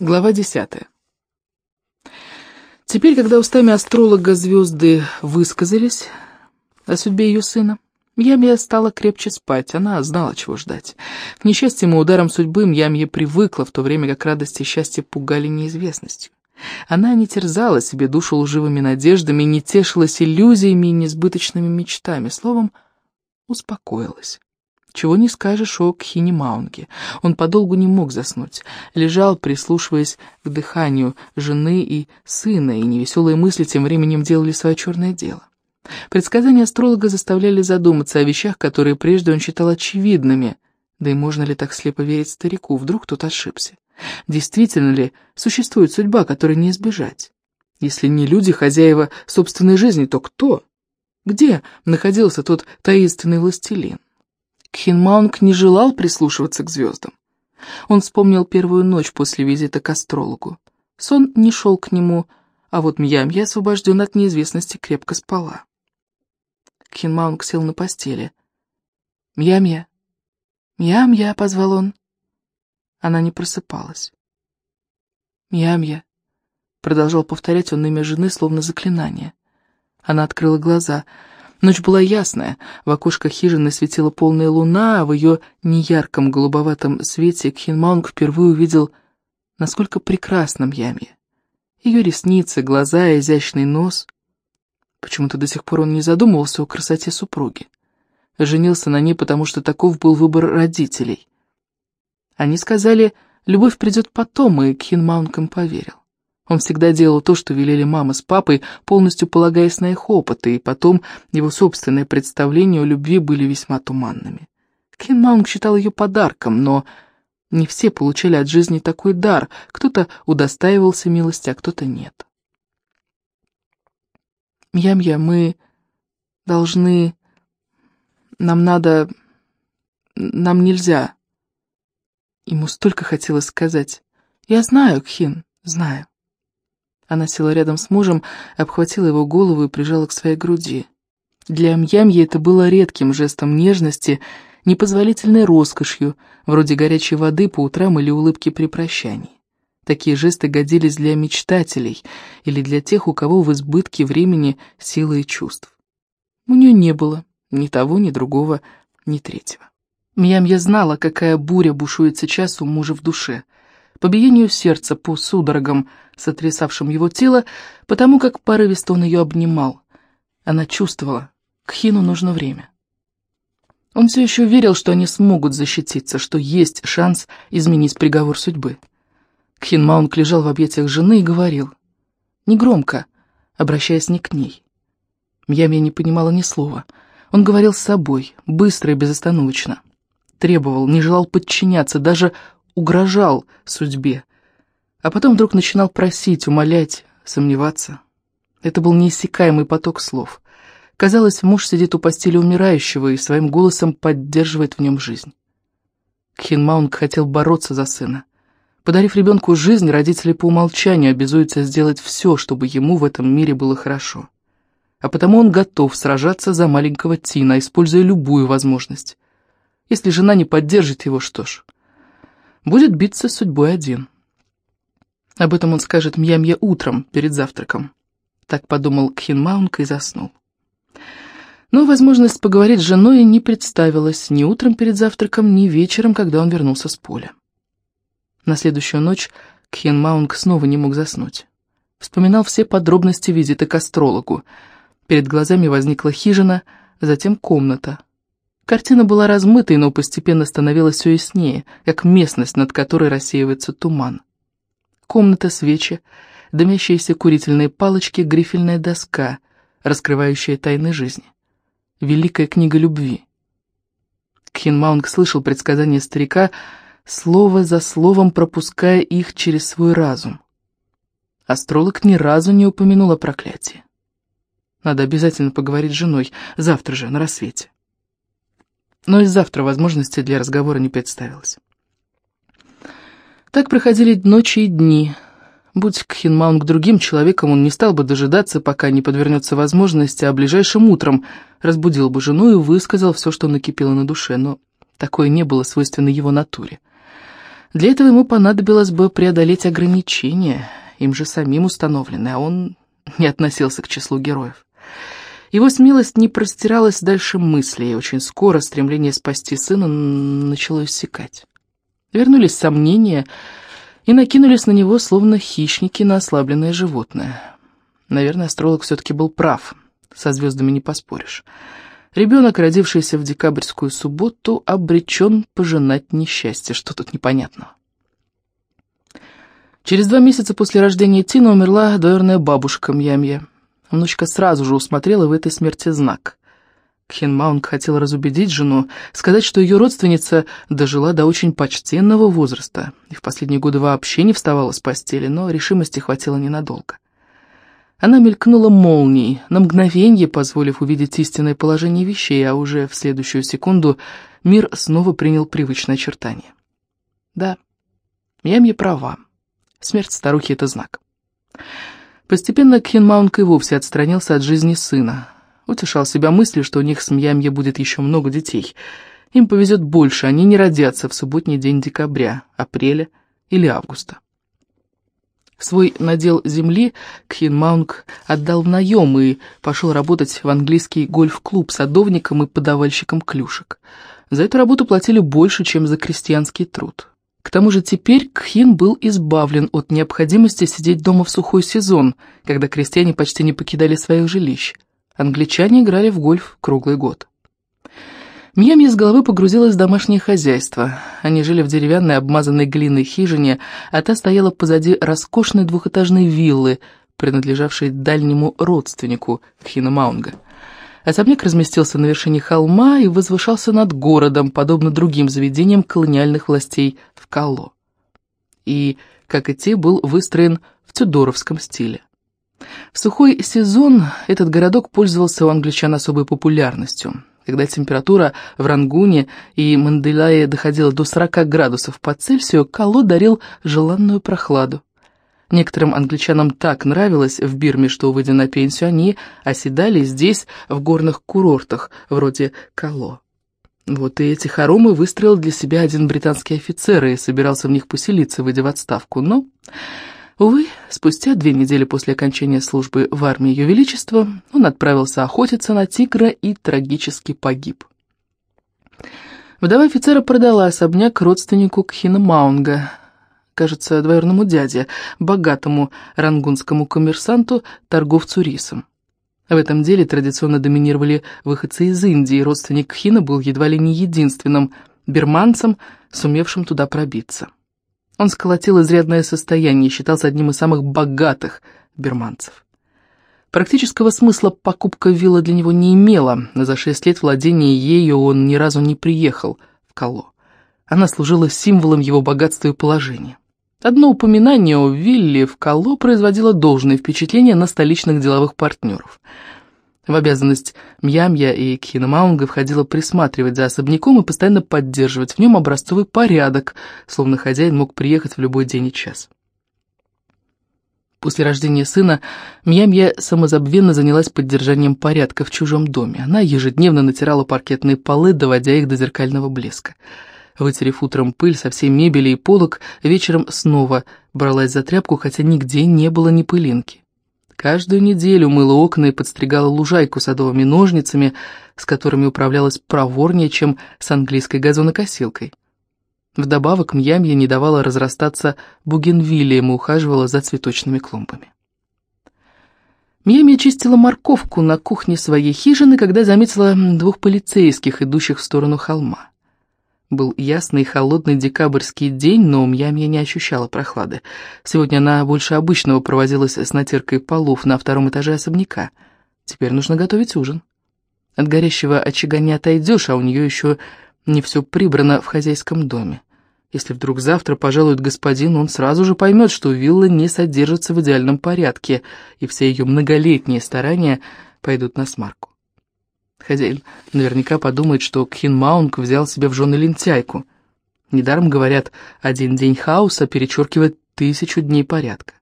Глава десятая. Теперь, когда устами астролога звезды высказались о судьбе ее сына, Мьямья стала крепче спать, она знала, чего ждать. К несчастьям и ударам судьбы Мьямья привыкла, в то время как радость и счастье пугали неизвестностью. Она не терзала себе душу лживыми надеждами, не тешилась иллюзиями и несбыточными мечтами, словом, успокоилась. Чего не скажешь о Кхинимаунге. Он подолгу не мог заснуть. Лежал, прислушиваясь к дыханию жены и сына, и невеселые мысли тем временем делали свое черное дело. Предсказания астролога заставляли задуматься о вещах, которые прежде он считал очевидными. Да и можно ли так слепо верить старику? Вдруг тот ошибся? Действительно ли существует судьба, которой не избежать? Если не люди, хозяева собственной жизни, то кто? Где находился тот таинственный властелин? Кхинмаунг не желал прислушиваться к звездам. Он вспомнил первую ночь после визита к астрологу. Сон не шел к нему, а вот Мьямья, освобожден от неизвестности, крепко спала. Кхинмаунг сел на постели. «Мьямья! Мьямья!» — позвал он. Она не просыпалась. «Мьямья!» — продолжал повторять он имя жены, словно заклинание. Она открыла глаза — Ночь была ясная, в окошках хижины светила полная луна, а в ее неярком голубоватом свете Кхинмаунг впервые увидел, насколько прекрасным яме. Ее ресницы, глаза, изящный нос. Почему-то до сих пор он не задумывался о красоте супруги. Женился на ней, потому что таков был выбор родителей. Они сказали, любовь придет потом, и Кхинмаунг им поверил. Он всегда делал то, что велели мама с папой, полностью полагаясь на их опыты, и потом его собственные представления о любви были весьма туманными. Кин Маунг считал ее подарком, но не все получали от жизни такой дар, кто-то удостаивался милости, а кто-то нет. Мьямья, мы должны... Нам надо... Нам нельзя. Ему столько хотелось сказать. Я знаю, Кхин, знаю. Она села рядом с мужем, обхватила его голову и прижала к своей груди. Для Мьямьи это было редким жестом нежности, непозволительной роскошью, вроде горячей воды по утрам или улыбки при прощании. Такие жесты годились для мечтателей или для тех, у кого в избытке времени силы и чувств. У нее не было ни того, ни другого, ни третьего. Мьямья знала, какая буря бушует сейчас у мужа в душе — по биению сердца, по судорогам, сотрясавшим его тело, потому как порывисто он ее обнимал. Она чувствовала, к Хину нужно время. Он все еще верил, что они смогут защититься, что есть шанс изменить приговор судьбы. Кхин Маунг лежал в объятиях жены и говорил, негромко, обращаясь не к ней. Мьямия не понимала ни слова. Он говорил с собой, быстро и безостановочно. Требовал, не желал подчиняться, даже угрожал судьбе, а потом вдруг начинал просить, умолять, сомневаться. Это был неиссякаемый поток слов. Казалось, муж сидит у постели умирающего и своим голосом поддерживает в нем жизнь. Кхин Маунг хотел бороться за сына. Подарив ребенку жизнь, родители по умолчанию обязуются сделать все, чтобы ему в этом мире было хорошо. А потому он готов сражаться за маленького Тина, используя любую возможность. Если жена не поддержит его, что ж, будет биться с судьбой один. Об этом он скажет Мьямье утром, перед завтраком. Так подумал Кхинмаунг и заснул. Но возможность поговорить с женой не представилась ни утром перед завтраком, ни вечером, когда он вернулся с поля. На следующую ночь Кхен Маунг снова не мог заснуть. Вспоминал все подробности визита к астрологу. Перед глазами возникла хижина, затем комната — Картина была размытой, но постепенно становилась все яснее, как местность, над которой рассеивается туман. Комната, свечи, дымящиеся курительные палочки, грифельная доска, раскрывающая тайны жизни. Великая книга любви. Кхинмаунг слышал предсказания старика, слово за словом пропуская их через свой разум. Астролог ни разу не упомянул о проклятии. Надо обязательно поговорить с женой, завтра же, на рассвете но и завтра возможности для разговора не представилось. Так проходили ночи и дни. Будь Кхинмаунг другим человеком, он не стал бы дожидаться, пока не подвернется возможность, а ближайшим утром разбудил бы жену и высказал все, что накипело на душе, но такое не было свойственно его натуре. Для этого ему понадобилось бы преодолеть ограничения, им же самим установленные, а он не относился к числу героев. Его смелость не простиралась дальше мысли, и очень скоро стремление спасти сына начало иссякать. Вернулись сомнения и накинулись на него, словно хищники на ослабленное животное. Наверное, астролог все-таки был прав, со звездами не поспоришь. Ребенок, родившийся в декабрьскую субботу, обречен пожинать несчастье. Что тут непонятного? Через два месяца после рождения Тина умерла двоюродная бабушка Мьямья. Внучка сразу же усмотрела в этой смерти знак. Кхен Маунг хотел разубедить жену, сказать, что ее родственница дожила до очень почтенного возраста и в последние годы вообще не вставала с постели, но решимости хватило ненадолго. Она мелькнула молнией, на мгновенье позволив увидеть истинное положение вещей, а уже в следующую секунду мир снова принял привычное очертание. Да, Мьямья права. Смерть старухи — это знак. Постепенно Кхенмаунг и вовсе отстранился от жизни сына. Утешал себя мыслью, что у них с Мьямье будет еще много детей. Им повезет больше, они не родятся в субботний день декабря, апреля или августа. Свой надел земли Кхинмаунг отдал в наем и пошел работать в английский гольф-клуб садовником и подавальщиком клюшек. За эту работу платили больше, чем за крестьянский труд. К тому же теперь Кхин был избавлен от необходимости сидеть дома в сухой сезон, когда крестьяне почти не покидали своих жилищ. Англичане играли в гольф круглый год. Мьями из головы погрузилось в домашнее хозяйство. Они жили в деревянной, обмазанной глиной хижине, а та стояла позади роскошной двухэтажной виллы, принадлежавшей дальнему родственнику Кхина Маунга. Особняк разместился на вершине холма и возвышался над городом, подобно другим заведениям колониальных властей в Кало. И, как и те, был выстроен в тюдоровском стиле. В сухой сезон этот городок пользовался у англичан особой популярностью. Когда температура в Рангуне и Манделае доходила до 40 градусов по Цельсию, Кало дарил желанную прохладу. Некоторым англичанам так нравилось в Бирме, что, выйдя на пенсию, они оседали здесь, в горных курортах, вроде Кало. Вот и эти хоромы выстроил для себя один британский офицер и собирался в них поселиться, выйдя в отставку. Но, увы, спустя две недели после окончания службы в армии Ее Величества он отправился охотиться на тигра и трагически погиб. Вдова офицера продала особняк родственнику Кхина Маунга, кажется, двоюродному дяде, богатому рангунскому коммерсанту, торговцу рисом. В этом деле традиционно доминировали выходцы из Индии, родственник Хина был едва ли не единственным берманцем, сумевшим туда пробиться. Он сколотил изрядное состояние и считался одним из самых богатых берманцев. Практического смысла покупка виллы для него не имела, за шесть лет владения ею он ни разу не приехал в Кало. Она служила символом его богатства и положения. Одно упоминание о вилле в Кало производило должное впечатление на столичных деловых партнеров. В обязанность Мьямья и Кхинамаунга входило присматривать за особняком и постоянно поддерживать в нем образцовый порядок, словно хозяин мог приехать в любой день и час. После рождения сына Мьямья самозабвенно занялась поддержанием порядка в чужом доме. Она ежедневно натирала паркетные полы, доводя их до зеркального блеска. Вытерев утром пыль со всей мебели и полок, вечером снова бралась за тряпку, хотя нигде не было ни пылинки. Каждую неделю мыла окна и подстригала лужайку садовыми ножницами, с которыми управлялась проворнее, чем с английской газонокосилкой. Вдобавок Мьямья не давала разрастаться бугенвиллием и ухаживала за цветочными клумбами. Мьямья чистила морковку на кухне своей хижины, когда заметила двух полицейских, идущих в сторону холма. Был ясный холодный декабрьский день, но Мьямья не ощущала прохлады. Сегодня она больше обычного провозилась с натиркой полов на втором этаже особняка. Теперь нужно готовить ужин. От горящего очага не отойдешь, а у нее еще не все прибрано в хозяйском доме. Если вдруг завтра пожалует господин, он сразу же поймет, что вилла не содержится в идеальном порядке, и все ее многолетние старания пойдут на смарку. Хозяин наверняка подумает, что Кхин Маунг взял себе в жены лентяйку. Недаром говорят, один день хаоса перечеркивает тысячу дней порядка.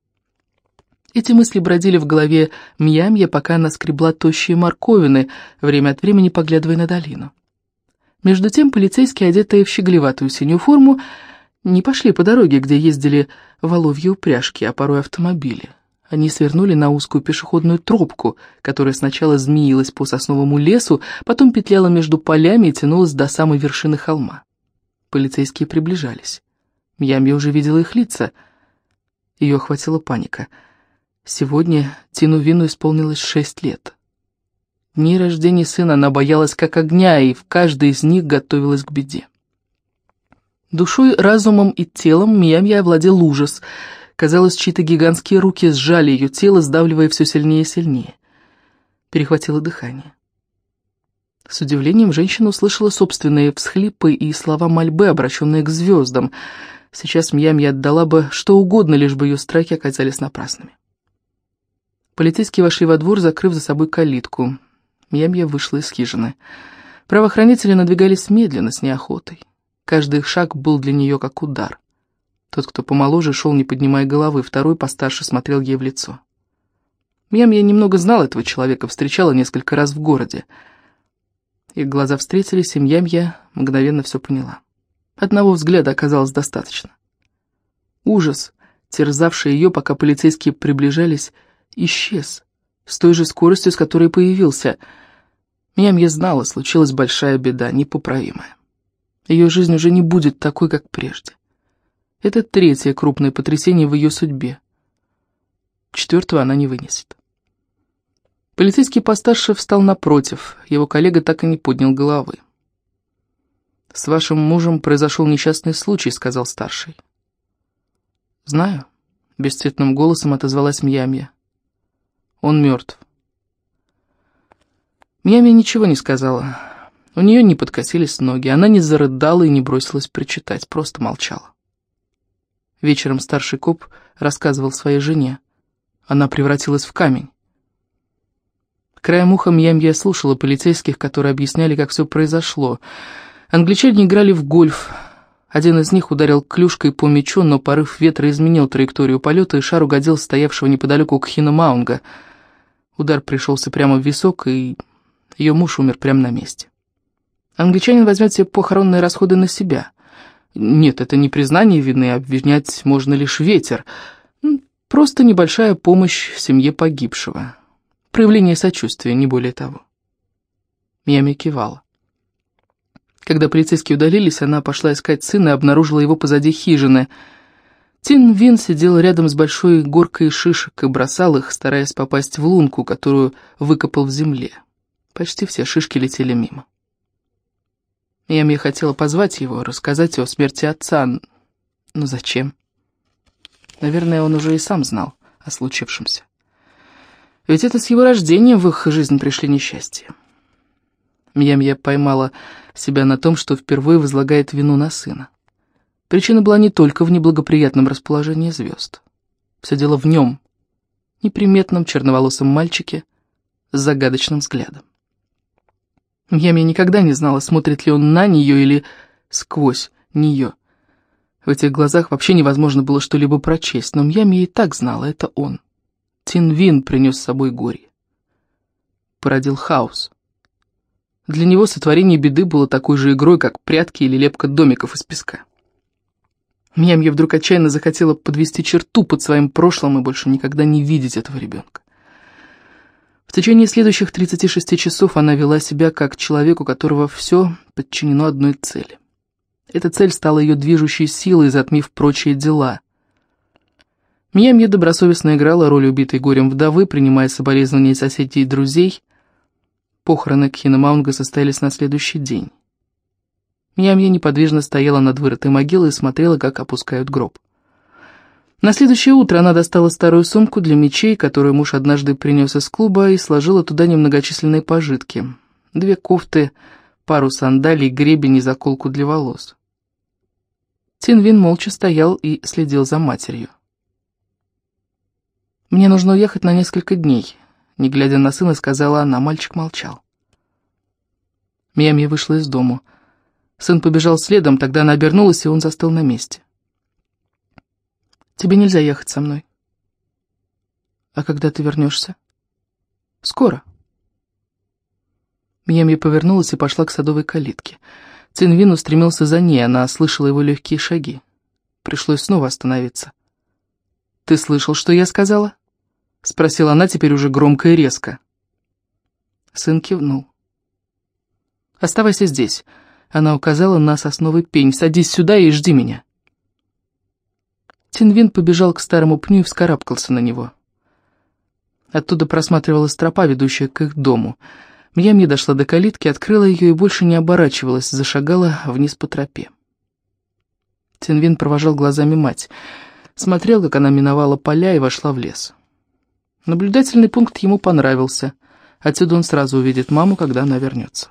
Эти мысли бродили в голове Мьямья, пока она скребла тощие морковины, время от времени поглядывая на долину. Между тем полицейские, одетые в щеголеватую синюю форму, не пошли по дороге, где ездили воловьи упряжки, а порой автомобили. Они свернули на узкую пешеходную тропку, которая сначала змеилась по сосновому лесу, потом петляла между полями и тянулась до самой вершины холма. Полицейские приближались. Мьями уже видела их лица. Ее охватила паника. Сегодня Тину Вину исполнилось шесть лет. Дни рождения сына она боялась как огня, и в каждой из них готовилась к беде. Душой, разумом и телом Миямья овладел ужас. Казалось, чьи-то гигантские руки сжали ее тело, сдавливая все сильнее и сильнее. Перехватило дыхание. С удивлением женщина услышала собственные всхлипы и слова мольбы, обращенные к звездам. Сейчас Мьямья отдала бы что угодно, лишь бы ее страхи оказались напрасными. Полицейские вошли во двор, закрыв за собой калитку. Мьямья вышла из хижины. Правоохранители надвигались медленно, с неохотой. Каждый их шаг был для нее как удар. Тот, кто помоложе, шел, не поднимая головы, второй, постарше, смотрел ей в лицо. Мьям я немного знал этого человека, встречала несколько раз в городе. Их глаза встретились, и Мьям я мгновенно все поняла. Одного взгляда оказалось достаточно. Ужас, терзавший ее, пока полицейские приближались, исчез, с той же скоростью, с которой появился. Мьям я знала, случилась большая беда, непоправимая. Ее жизнь уже не будет такой, как прежде. Это третье крупное потрясение в ее судьбе. Четвертого она не вынесет. Полицейский постарше встал напротив, его коллега так и не поднял головы. «С вашим мужем произошел несчастный случай», — сказал старший. «Знаю», — бесцветным голосом отозвалась Мьямья. «Он мертв». Мьямья ничего не сказала. У нее не подкосились ноги, она не зарыдала и не бросилась причитать, просто молчала. Вечером старший коп рассказывал своей жене. Она превратилась в камень. Краем уха Мьямья слушала полицейских, которые объясняли, как все произошло. Англичане играли в гольф. Один из них ударил клюшкой по мячу, но порыв ветра изменил траекторию полета, и шар угодил стоявшего неподалеку Кхина Маунга. Удар пришелся прямо в висок, и ее муж умер прямо на месте. Англичанин возьмет все похоронные расходы на себя. Нет, это не признание вины, обвинять можно лишь ветер. Просто небольшая помощь семье погибшего. Проявление сочувствия, не более того. Миями кивала. Когда полицейские удалились, она пошла искать сына и обнаружила его позади хижины. Тин Вин сидел рядом с большой горкой шишек и бросал их, стараясь попасть в лунку, которую выкопал в земле. Почти все шишки летели мимо. Я мне хотела позвать его, рассказать о смерти отца, но зачем? Наверное, он уже и сам знал о случившемся. Ведь это с его рождения в их жизнь пришли несчастья. Мьямья поймала себя на том, что впервые возлагает вину на сына. Причина была не только в неблагоприятном расположении звезд. Все дело в нем, неприметном черноволосом мальчике с загадочным взглядом. Ями никогда не знала, смотрит ли он на нее или сквозь нее. В этих глазах вообще невозможно было что-либо прочесть, но Мьями и так знала, это он. Тинвин принес с собой горе. Породил хаос. Для него сотворение беды было такой же игрой, как прятки или лепка домиков из песка. Мьямья вдруг отчаянно захотела подвести черту под своим прошлым и больше никогда не видеть этого ребенка. В течение следующих 36 часов она вела себя как человек, у которого все подчинено одной цели. Эта цель стала ее движущей силой, затмив прочие дела. Мьямья добросовестно играла роль убитой горем вдовы, принимая соболезнования соседей и друзей. Похороны Кхинамаунга состоялись на следующий день. Мьямья неподвижно стояла над вырытой могилой и смотрела, как опускают гроб. На следующее утро она достала старую сумку для мечей, которую муж однажды принес из клуба, и сложила туда немногочисленные пожитки. Две кофты, пару сандалий, гребень и заколку для волос. Тинвин молча стоял и следил за матерью. «Мне нужно уехать на несколько дней», — не глядя на сына, сказала она. Мальчик молчал. Миями вышла из дому. Сын побежал следом, тогда она обернулась, и он застыл на месте. Тебе нельзя ехать со мной. А когда ты вернешься? Скоро. Мьями повернулась и пошла к садовой калитке. Цинвин устремился за ней, она слышала его легкие шаги. пришлось снова остановиться. «Ты слышал, что я сказала?» — спросила она теперь уже громко и резко. Сын кивнул. «Оставайся здесь», — она указала на сосновый пень. «Садись сюда и жди меня». Тинвин побежал к старому пню и вскарабкался на него. Оттуда просматривалась тропа, ведущая к их дому. Мьямья дошла до калитки, открыла ее и больше не оборачивалась, зашагала вниз по тропе. Тинвин провожал глазами мать. Смотрел, как она миновала поля и вошла в лес. Наблюдательный пункт ему понравился. Отсюда он сразу увидит маму, когда она вернется.